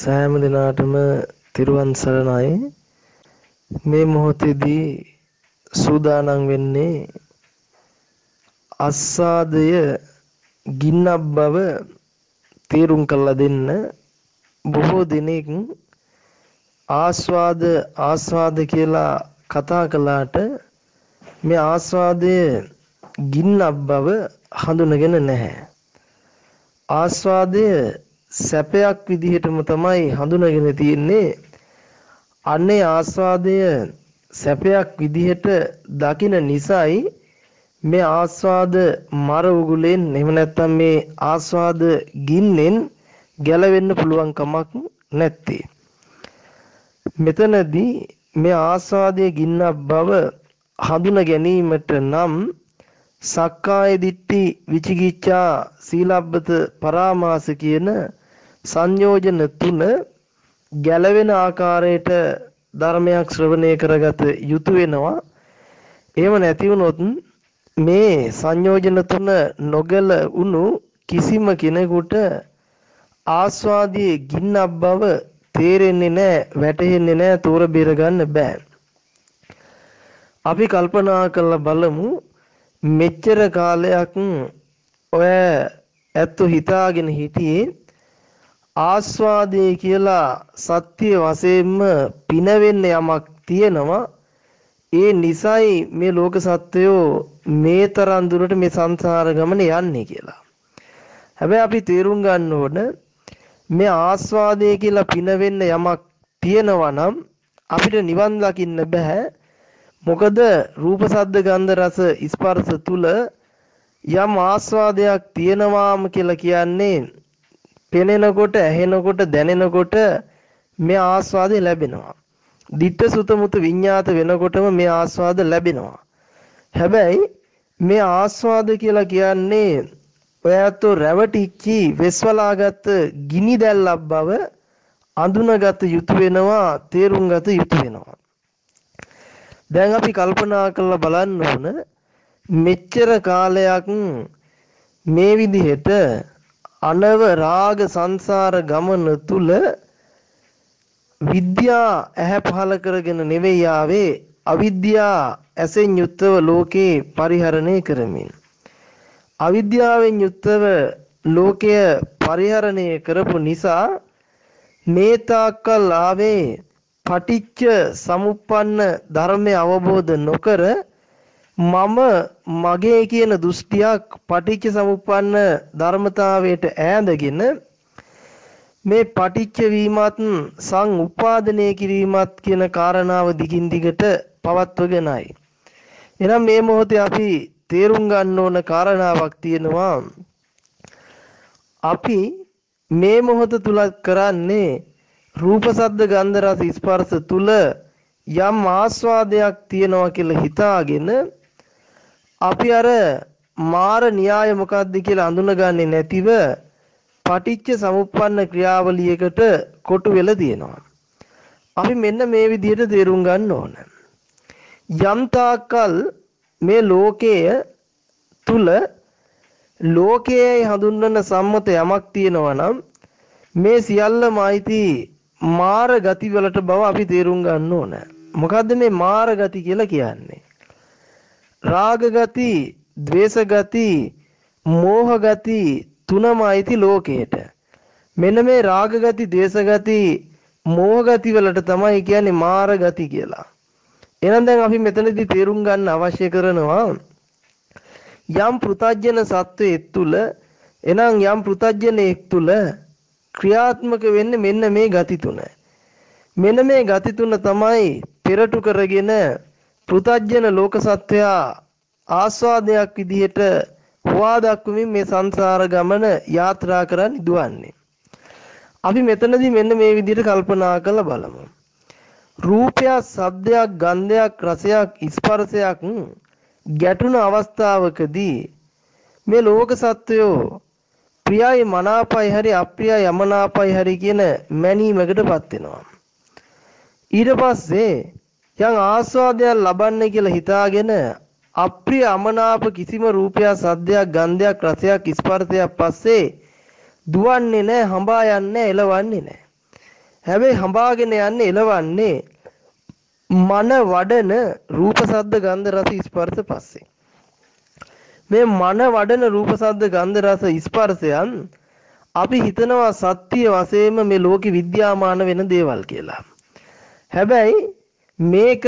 සෑම දිනාටම තිරුවන් සරණයි. මේ මොහොතේදී සූදානම් වෙන්නේ අස්සාදය ගින්නක් බව තේරුම් කරලා දෙන්න. බොහෝ දිනෙක ආස්වාද ආස්වාද කියලා කතා කළාට මේ ආස්වාදය ගින්නක් බව හඳුනගෙන නැහැ. ආස්වාදය සැපයක් විදිහටම තමයි හඳුනගෙන තියෙන්නේ. අන්නේ ආස්වාදය සැපයක් විදිහට දකින නිසායි මේ ආස්වාද මර උගුලෙන් එහෙම නැත්නම් මේ ආස්වාද ගින්නෙන් ගැලවෙන්න පුළුවන් කමක් නැත්තේ. මෙතනදී මේ ආස්වාදයේ ගින්නක් බව හඳුන ගැනීමට නම් සක්කාය දිට්ඨි විචිකිච්ඡා සීලබ්බත පරාමාස කියන සංයෝජන තුන ගැලවෙන ආකාරයට ධර්මයක් ශ්‍රවණය කරගත යුතු වෙනවා. එහෙම නැති වුණොත් මේ සංයෝජන තුන නොගල වුණු කිසිම කෙනෙකුට ආස්වාදයේ ගින්නක් බව තේරෙන්නේ නැහැ, වැටහෙන්නේ නැහැ, තෝර බේර ගන්න බෑ. අපි කල්පනා කරලා බලමු මෙච්චර කාලයක් ඔය ඇත්තු හිතාගෙන හිටියේ ආස්වාදේ කියලා සත්‍ය වශයෙන්ම පිනවෙන්න යමක් තියෙනවා ඒ නිසයි මේ ලෝක සත්වයෝ මේ තරම් දුරට මේ සංසාර ගමන යන්නේ කියලා. හැබැයි අපි තේරුම් ගන්න ඕන මේ ආස්වාදය කියලා පිනවෙන්න යමක් තියෙනවා නම් අපිට නිවන් දකින්න බෑ. මොකද රූප සද්ද ගන්ධ රස ස්පර්ශ තුල යම් ආස්වාදයක් තියෙනවාම කියලා කියන්නේ පෙනෙනකොට ඇහෙනකොට දැනෙනකොට මේ ආස්වාදය ලැබෙනවා. ditta sutta mutu විඤ්ඤාත වෙනකොටම මේ ආස්වාද ලැබෙනවා. හැබැයි මේ ආස්වාද කියලා කියන්නේ ඔයත් රැවටිච්චි වෙස්වලාගත් ගිනි දැල්ලක් බව අඳුනගත යුතු වෙනවා තේරුම් ගත යුතු වෙනවා. දැන් අපි කල්පනා කරලා බලන්න ඕන මෙච්චර කාලයක් මේ විදිහට අනව රාග සංසාර ගමන තුල විද්‍යා ඇහැ පහල කරගෙන නෙවෙයි ආවේ අවිද්‍යා ඇසෙන් යුක්තව ලෝකේ පරිහරණය කරමින්. අවිද්‍යාවෙන් යුක්තව ලෝකය පරිහරණය කරපු නිසා මේ තාක්කල් ආවේ පටිච්ච සමුප්පන්න ධර්මය අවබෝධ නොකර මම මගේ කියන දෘෂ්ටියක් පටිච්ච සමුප්පන්න ධර්මතාවයට ඈඳගෙන මේ පටිච්ච වීමත් සං උපාදනය කිරීමත් කියන කාරණාව දිගින් දිගට පවත්වගෙනයි. එහෙනම් මේ මොහොතේ අපි තේරුම් ගන්න ඕන කාරණාවක් තියෙනවා. අපි මේ මොහොත තුල කරන්නේ රූප සද්ද ගන්ධ රස ස්පර්ශ තුල යම් ආස්වාදයක් තියෙනවා කියලා හිතාගෙන අපි අර මාර න්‍යාය මොකක්ද කියලා අඳුනගන්නේ නැතිව පටිච්ච සමුප්පන්න ක්‍රියාවලියකට කොටු වෙලා තියෙනවා. අපි මෙන්න මේ විදිහට තේරුම් ගන්න ඕන. යම් තාක්කල් මේ ලෝකයේ තුල ලෝකයේ හඳුන්වන සම්මත යමක් තියෙනවා නම් මේ සියල්ලම අයිති මාර ගති වලට බව අපි තේරුම් ගන්න ඕන. මොකද්ද මේ මාර ගති කියලා කියන්නේ? රාග ගති, ద్వේෂ ගති, මෝහ ගති තුනම අයිති ලෝකයට. මෙන්න මේ රාග ගති, ද්වේෂ ගති, මෝහ ගති වලට තමයි කියන්නේ මාර ගති කියලා. එහෙනම් දැන් අපි මෙතනදී තේරුම් ගන්න අවශ්‍ය කරනවා යම් පෘතජන සත්වයෙක් තුල එනම් යම් පෘතජනෙක් තුල ක්‍රියාත්මක වෙන්නේ මෙන්න මේ ගති තුන. මෙන්න මේ ගති තුන තමයි පෙරටු කරගෙන පෘතජන ලෝක සත්වයා ආස්වාදයක් විදිහට හොවා දක්වමින් මේ සංසාර ගමන යාත්‍රා කරන්න දුවන්නේ. අපි මෙතනදී මෙන්න මේ විදිහට කල්පනා කරලා බලමු. රූපයක්, ශබ්දයක්, ගන්ධයක්, රසයක්, ස්පර්ශයක් ගැටුණ අවස්ථාවකදී මේ ලෝක සත්වයෝ ප්‍රියයි මනාපයි හරි අප්‍රියයි යමනාපයි හරි කියන මැනීමකටපත් වෙනවා. ඊට පස්සේ යම් ආස්වාදයක් ලබන්න කියලා හිතාගෙන අප්‍රිය අමනාප කිසිම රූපයක් සද්දයක් ගන්ධයක් රසයක් ස්පර්ශයක් පස්සේ දුවන්නේ නැහැ හඹා යන්නේ එලවන්නේ නැහැ හැබැයි හඹාගෙන යන්නේ එලවන්නේ මන වඩන රූප සද්ද ගන්ධ රස ස්පර්ශ පස්සේ මේ මන වඩන රූප සද්ද ගන්ධ රස ස්පර්ශයන් අපි හිතනවා සත්‍ය වශයෙන්ම මේ ලෝකෙ විද්‍යාමාන වෙන දේවල් කියලා. හැබැයි මේක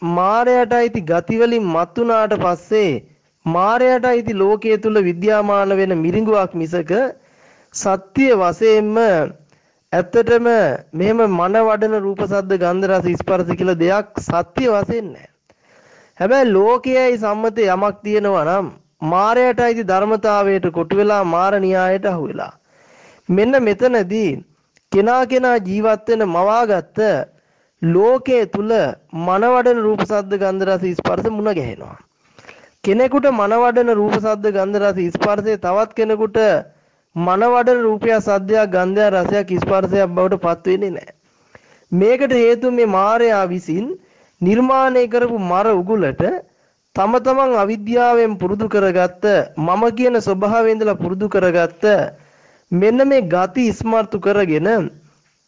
මායයට අයිති ගති වලින් මත්ුණාට පස්සේ මායයට අයිති ලෝකයේ තුල විද්‍යාමාන වෙන මිරිඟුවක් මිසක සත්‍ය වශයෙන්ම ඇත්තටම මෙහෙම මන වඩන රූප සද්ද ගන්ධ රස ස්පර්ශ කියලා දෙයක් සත්‍ය වශයෙන් නැහැ. හැබැයි ලෝකයේයි සම්මත යමක් තියෙනවා නම් මායයට අයිති ධර්මතාවයට කොටු වෙලා මාර න්‍යායට අහු වෙලා. මෙන්න මෙතනදී කෙනා කෙනා ජීවත් වෙන මවාගත්ත ලෝකයේ තුල මනවඩන රූප සද්ද ගන්ධ රස ස්පර්ශ මුණ ගැහෙනවා. කෙනෙකුට මනවඩන රූප සද්ද ගන්ධ රස ස්පර්ශය තවත් කෙනෙකුට මනවඩන රූපය සද්දයක් ගන්ධය රසයක් ස්පර්ශයක් බවට පත් වෙන්නේ නැහැ. මේකට හේතුව මේ මායя විසින් නිර්මාණය කරපු මර උගුලට තම තමන් අවිද්‍යාවෙන් පුරුදු කරගත්ත මම කියන ස්වභාවයෙන් ඉඳලා පුරුදු කරගත්ත මෙන්න මේ ගති ඉස්මර්තු කරගෙන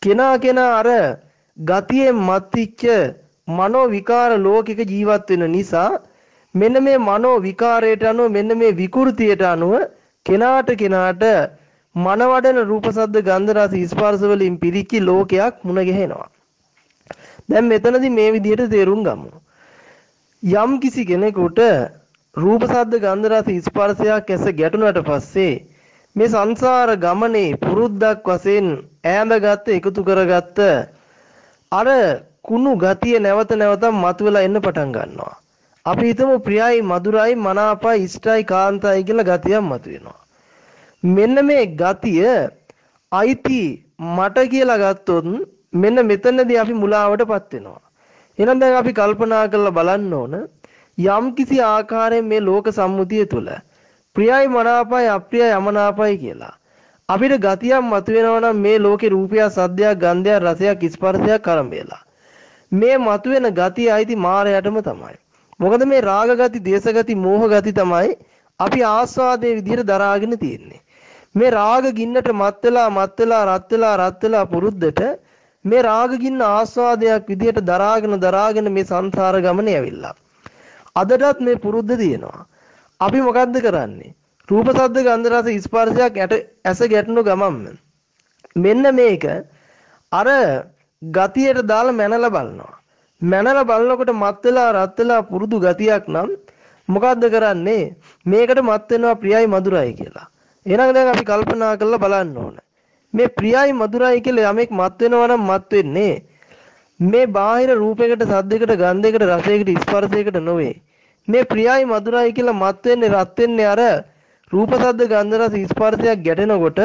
කෙනා කෙනා අර ගතියෙන් මත්විච්ච මනෝ විකාර ලෝකික ජීවත් වෙන නිසා මෙන්න මේ මනෝ විකාරයට අනුව මෙන්න මේ විකෘතියට අනුව කෙනාට කෙනාට මනවඩන රූප සද්ද ගන්ධ රස ස්පර්ශ වලින් පිරිච්ච ලෝකයක් මුණ ගැහෙනවා. දැන් මෙතනදී මේ විදිහට තේරුම් ගමු. යම් කිසි කෙනෙකුට රූප සද්ද ගන්ධ රස ස්පර්ශයක් ඇස ගැටුණට පස්සේ මේ සංසාර ගමනේ පුරුද්දක් වශයෙන් ඈඳගත්ත එකතු කරගත්ත අර කුණු ගතිය නැවත නැවතත් මතුවලා එන්න පටන් ගන්නවා. අපි හිතමු ප්‍රියයි මధుරයි මනාපයි ඉෂ්ටයි කාන්තයි කියලා ගතියක් මතුවෙනවා. මෙන්න මේ ගතිය අයිති මට කියලා ගත්තොත් මෙන්න මෙතනදී අපි මුලාවටපත් වෙනවා. එහෙනම් දැන් අපි කල්පනා කරලා බලන්න ඕන යම් කිසි ආකාරයෙන් මේ ලෝක සම්මුතිය තුළ ප්‍රියයි මනාපයි අප්‍රියයි යමනාපයි කියලා අපිට ගතියක් මතුවෙනවා නම් මේ ලෝකේ රූපයක් සද්දයක් ගන්ධයක් රසයක් ස්පර්ශයක් කරඹේලා මේ මතුවෙන ගතිය අයිති මායයටම තමයි. මොකද මේ රාග ගති දේශ ගති මෝහ ගති තමයි අපි ආස්වාදයේ විදිහට දරාගෙන තියෙන්නේ. මේ රාග ගින්නට මත් වෙලා මත් වෙලා රත් වෙලා රත් වෙලා පුරුද්දට මේ රාග ගින්න ආස්වාදයක් විදිහට දරාගෙන දරාගෙන මේ සංසාර ගමනේ ඇවිල්ලා. අදටත් මේ පුරුද්ද තියෙනවා. අපි මොකද්ද කරන්නේ? රූප සද්ද ගන්ධ රස ස්පර්ශයක් ඇස ගැටුණු ගමන් මෙන්න මේක අර ගතියට දාලා මැනලා බලනවා. මැනලා බලනකොට මත් වෙලා රත් වෙලා පුරුදු ගතියක් නම් මොකද්ද කරන්නේ? මේකට මත් වෙනවා ප්‍රියයි මధుරයි කියලා. එහෙනම් දැන් අපි කල්පනා කරලා බලන්න ඕන. මේ ප්‍රියයි මధుරයි කියලා යමෙක් මත් වෙනවා නම් මත් වෙන්නේ මේ බාහිර රූපයකට, සද්දයකට, ගන්ධයකට, රසයකට, ස්පර්ශයකට නොවේ. මේ ප්‍රියයි මధుරයි කියලා මත් වෙන්නේ රත් වෙන්නේ අර රූප සද්ද ගන්ධ රස ස්පර්ශයක් ගැටෙනකොට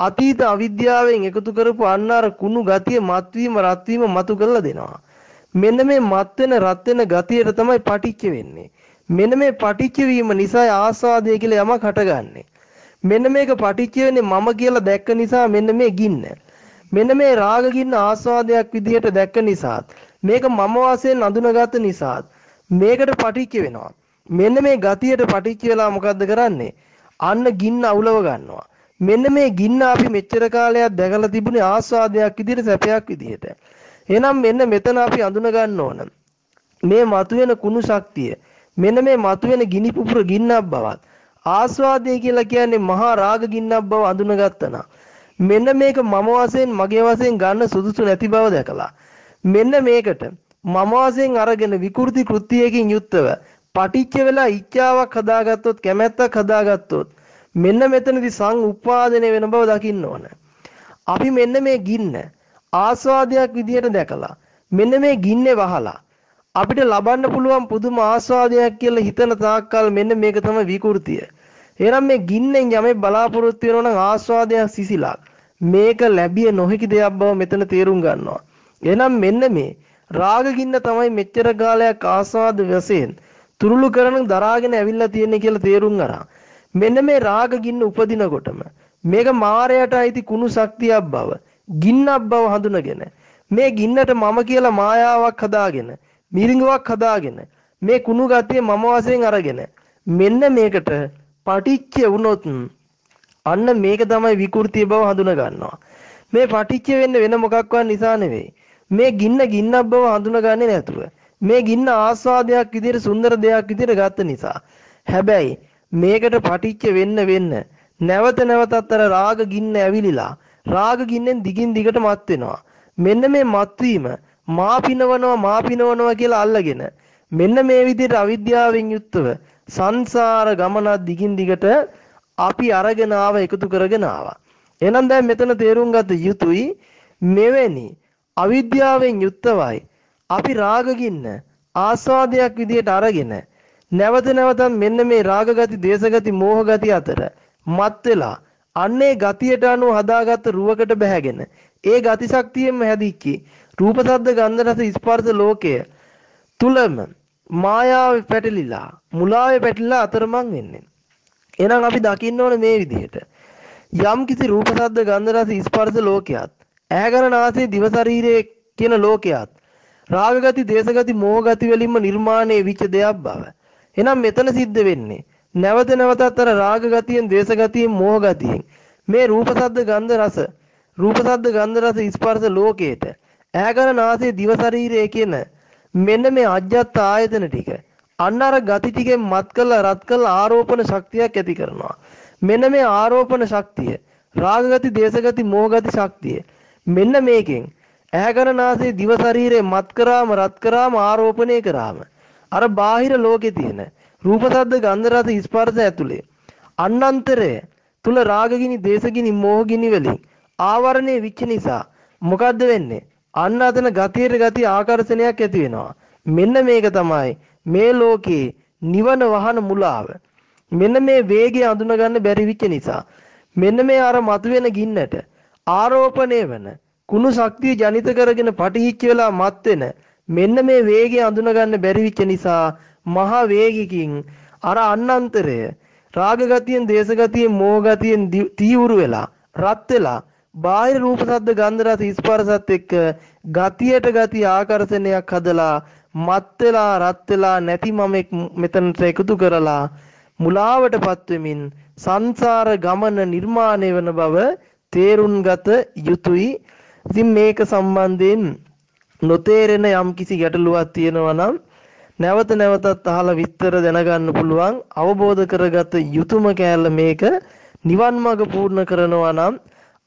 අතීත අවිද්‍යාවෙන් එකතු කරපු අන්න අර කුණු ගතිය මත්වීම රත්වීම මතු කරලා දෙනවා. මෙන්න මේ මත් වෙන රත් වෙන ගතියට තමයි පටිච්ච වෙන්නේ. මෙන්න මේ පටිච්ච වීම නිසා ආස්වාදය කියලා යමක් හටගන්නේ. මෙන්න මේක පටිච්ච වෙන්නේ මම කියලා දැක්ක නිසා මෙන්න මේ ගින්න. මෙන්න මේ රාග ගින්න ආස්වාදයක් විදිහට දැක්ක නිසාත් මේක මම වශයෙන් අඳුනගත නිසාත් මේකට පටිච්ච වෙනවා. මෙන්න මේ ගතියට පටිච්ච වෙලා මොකද්ද කරන්නේ? අන්න ගින්න අවුලව ගන්නවා. මෙන්න මේ ගින්න අපි මෙච්චර කාලයක් දැකලා තිබුණේ ආස්වාදයක් විදිහට සැපයක් විදිහට. එහෙනම් මෙන්න මෙතන අපි අඳුන ගන්න ඕන. මේ මතුවෙන කුණු ශක්තිය මෙන්න මේ මතුවෙන ගිනි පුපුර ගින්නක් බවත් ආස්වාදය කියලා කියන්නේ මහා රාග ගින්නක් බව අඳුනගත්තා මෙන්න මේක මම වශයෙන් මගේ වශයෙන් ගන්න සුදුසු නැති බව දැකලා මෙන්න මේකට මම වශයෙන් අරගෙන විකෘති කෘත්‍යයකින් යුක්තව පටිච්ච වෙලා ඉච්ඡාවක් හදාගත්තොත් කැමැත්තක් හදාගත්තොත් මෙන්න මෙතනදී සං උපාදනය වෙන බව දකින්න ඕන. අපි මෙන්න මේ ගින්න ආස්වාදයක් විදියට දැකලා මෙන්න මේ ගින්නේ වහලා අපිට ලබන්න පුළුවන් පුදුම ආස්වාදයක් කියලා හිතන තාක්කල් මෙන්න මේක තමයි විකෘතිය. එහෙනම් මේ ගින්නෙන් යමෙක් බලාපොරොත්තු වෙනවා නම් ආස්වාදයක් සිසිලා මේක ලැබිය නොහැකි දෙයක් බව මෙතන තේරුම් ගන්නවා. එහෙනම් මෙන්න මේ රාග ගින්න තමයි මෙච්චර කාලයක් ආස්වාද වශයෙන් තුරුළු කරන දරාගෙන ඇවිල්ලා තියෙන්නේ කියලා තේරුම් අරන් මෙන්න මේ රාග ගින්න උපදිනකොටම මේක මායයට අයිති කුණු ශක්තියක් බව ගින්නක් බව හඳුනගෙන මේ ගින්නට මම කියලා මායාවක් හදාගෙන මිරිඟුවක් හදාගෙන මේ කුණු ගතිය මම වශයෙන් අරගෙන මෙන්න මේකට පටිච්ච වුණොත් අන්න මේක තමයි විකෘතිය බව හඳුන ගන්නවා මේ පටිච්ච වෙන්නේ වෙන මොකක්වත් නිසා නෙවෙයි. මේ ගින්න ගින්නක් බව හඳුනගන්නේ නැතුව. මේ ගින්න ආස්වාදයක් විදිහට සුන්දර දෙයක් විදිහට ගත්ත නිසා. හැබැයි මේකට පටිච්ච වෙන්න වෙන්න නැවත නැවතත් අර රාග ගින්න ඇවිලිලා රාග ගින්නෙන් දිගින් දිගට මත් වෙනවා. මෙන්න මේ මත්වීම මා පිනවනවා මා පිනවනවා කියලා අල්ලගෙන මෙන්න මේ විදිහට අවිද්‍යාවෙන් යුක්තව සංසාර ගමන දිගින් දිගට අපි අරගෙන ආව එකතු කරගෙන ආවා. එහෙනම් දැන් මෙතන තේරුම් ගත යුතුයි මෙවැනි අවිද්‍යාවෙන් යුක්තවයි අපි රාගගින්න ආස්වාදයක් විදියට අරගෙන නැවත නැවතත් මෙන්න මේ රාගගති, දේශගති, මෝහගති අතර මත් වෙලා අන්නේ ගතියට අනුව හදාගත්ත රුවකට බැහැගෙන ඒ ගති ශක්තියෙන්ම හැදිච්චි රූප ශබ්ද ගන්ධ රස ස්පර්ශ ලෝකය තුලම මායාවේ පැටලිලා මුලාවේ පැටලිලා අතරමං වෙන්නේ. එහෙනම් අපි දකින්න ඕනේ මේ විදිහට. යම් කිසි රූප ශබ්ද ගන්ධ රස ස්පර්ශ ලෝකයක් ඇහැකර නාසය දිව ශරීරයේ කියන ලෝකයක් රාගගති දේශගති මෝහගති වලින්ම නිර්මාණය වෙච්ච දෙයක් බව. එහෙනම් මෙතන සිද්ධ වෙන්නේ නැවත නැවතත් අර රාගගතියෙන් දේශගතියෙන් මෝහගතියෙන් මේ රූප ශබ්ද ගන්ධ රස රූප ශබ්ද ගන්ධ රස ස්පර්ශ ලෝකේට ඇහැකර නාසය දිව ශරීරයේ කියන මෙන්න මේ අජ්ජත් ආයතන ටික අන්න අර ගති ටිකෙන් මත් කළා රත් කළා ආරෝපණ ශක්තියක් ඇති කරනවා මෙන්න මේ ආරෝපණ ශක්තිය රාගගති දේශගති මෝහගති ශක්තිය මෙන්න මේකෙන් ඇහැකර නාසය දිව ශරීරේ මත් කරාම රත් කරාම ආරෝපණය කරාම අර බාහිර ලෝකේ තියෙන රූප ශබ්ද ගන්ධ රස ස්පර්ශ ඇතුලේ අන්නන්තරය තුල රාගගිනි දේශගිනි මෝහගිනි වලින් ආවරණය විච්ච නිසා මොකද්ද වෙන්නේ? අන්න අතන ගතියට ගතිය ආකර්ෂණයක් ඇති වෙනවා. මෙන්න මේක තමයි මේ ලෝකේ නිවන වහන මුලාව. මෙන්න මේ වේගය අඳුනගන්න බැරි විච්ච නිසා. මෙන්න මේ අර මතුවෙන ගින්නට ආරෝපණය වෙන කුණු ශක්තිය ජනිත කරගෙන පටිහිච්ච වෙලා මත් වෙන මෙන්න මේ වේගය අඳුනගන්න බැරි විච්ච නිසා මහා වේගිකින් අර අන්නන්තරය රාගගතියෙන් දේශගතියෙන් මෝහගතියෙන් තීවුරු වෙලා රත් වෙලා බාහිර රූප ශබ්ද ගන්ධ රස ස්පර්ශත් එක්ක ගතියට ගති ආකර්ෂණයක් හදලා මත් වෙලා රත් වෙලා නැති මමෙක් මෙතනට එකතු කරලා මුලාවටපත් වෙමින් සංසාර ගමන නිර්මාණය වන බව තේරුම් ගත යුතුයි. ඉතින් මේක සම්බන්ධයෙන් නොතේරෙන යම්කිසි ගැටලුවක් තියෙනවා නම් නැවත නැවතත් අහලා විස්තර දැනගන්න පුළුවන්. අවබෝධ කරගත යුතුයම කෑල්ල මේක නිවන් මඟ පූර්ණ කරනවා නම්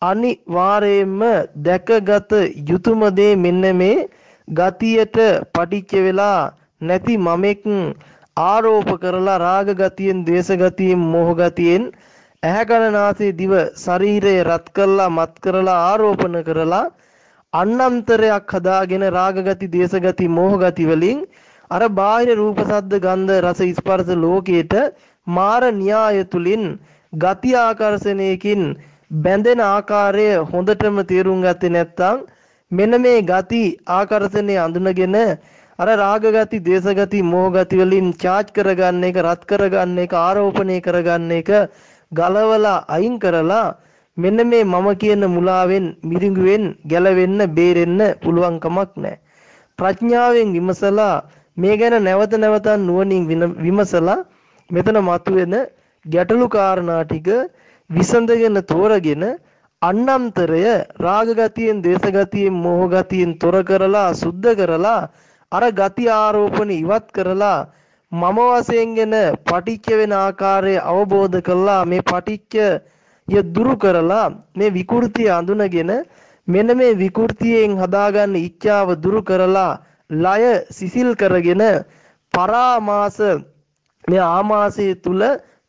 අනිවාර්යයෙන්ම දැකගත යුතුයම දේ මෙන්න මේ ගතියට පටිච්ච වෙලා නැති මමෙක් ආරෝප කරලා රාග ගතියෙන් ද්වේෂ ගතියෙන් මෝහ ගතියෙන් ඇහැ කන නාසය දිව ශරීරය රත් කරලා මත් කරලා ආරෝපණ කරලා අන්නන්තරයක් හදාගෙන රාග ගති ද්වේෂ ගති මෝහ ගති වලින් අර බාහිර රූප සද්ද ගන්ධ රස ස්පර්ශ ලෝකයට මාර න්‍යාය තුලින් ගති ආකර්ෂණයකින් බැඳෙන ආකාරය හොඳටම තේරුම් ගත්තේ නැත්නම් මෙන්න මේ ගති ආකර්ෂණය අඳුනගෙන අර රාග ගති, දේශ ගති, මෝහ ගති වලින් චාර්ජ් කරගන්න එක, රත් කරගන්න එක, ආරෝපණය කරගන්න එක ගලවලා අයින් කරලා මෙන්න මේ මම කියන මුලාවෙන් මිරිඟුවෙන් ගැලවෙන්න බේරෙන්න පුළුවන් කමක් නැහැ. ප්‍රඥාවෙන් විමසලා මේ ගැන නැවත නැවතත් නුවණින් විමසලා මෙතන මතුවෙන ගැටලු කාරණා ටික විසඳගෙන තෝරගෙන අන්නන්තරය රාග ගතියෙන්, දේශ ගතියෙන්, මෝහ ගතියෙන් තොර කරලා සුද්ධ කරලා අර ගති ආරෝපණ ඉවත් කරලා මම වශයෙන්ගෙන පටිච්ච වෙන ආකාරය අවබෝධ කළා. මේ පටිච්ච ය දුරු කරලා මේ විකෘතිය අඳුනගෙන මෙන්න මේ විකෘතියෙන් හදාගන්න ඉච්ඡාව දුරු කරලා ලය සිසිල් කරගෙන පරාමාස මේ ආමාසය තුල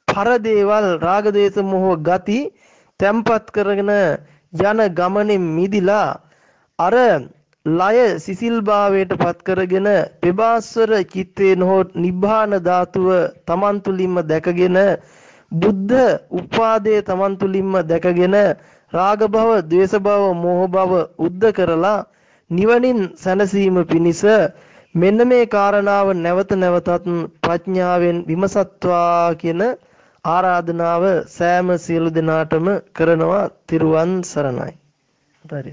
පරදේවල් රාගදේශ මොහ ගති තැම්පත් කරගෙන යන ගමනේ මිදිලා අර ලය සිසිල්භාවයට පත් කරගෙන පෙබාස්වර චිත්තේ නොහොත් නිබ්බාන ධාතුව තමන් තුලින්ම දැකගෙන බුද්ධ උපාදයේ තමන් තුලින්ම දැකගෙන රාග භව, ද්වේෂ භව, මෝහ භව උද්ද කරලා නිවනින් සැනසීම පිණිස මෙන්න මේ කාරණාව නැවත නැවතත් ප්‍රඥාවෙන් විමසත්වා කියන ආරාධනාව සෑම සියලු දෙනාටම කරනවා තිරුවන් සරණයි. හරි.